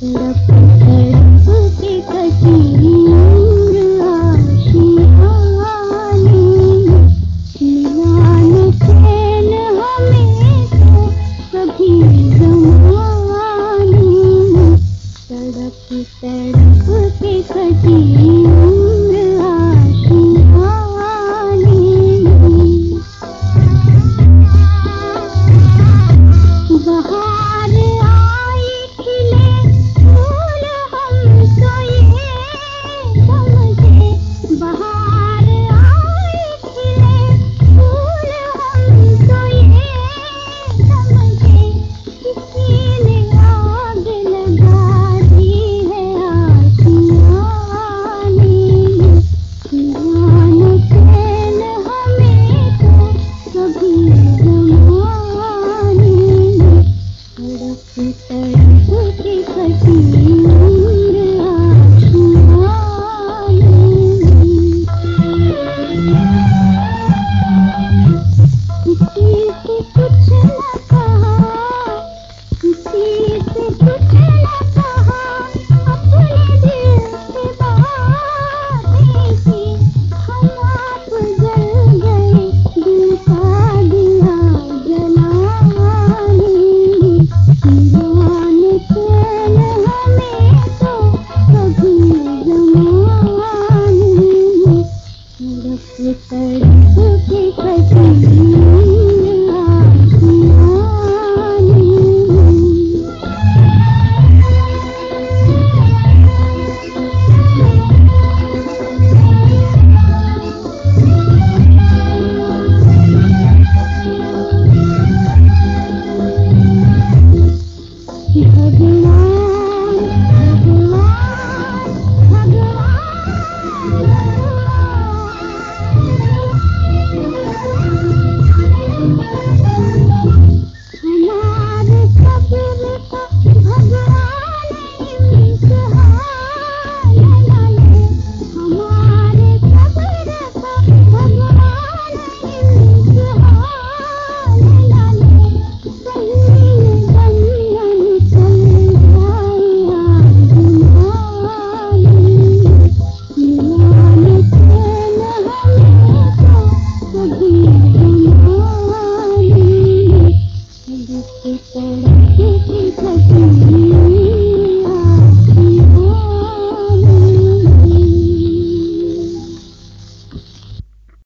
तड़प Mister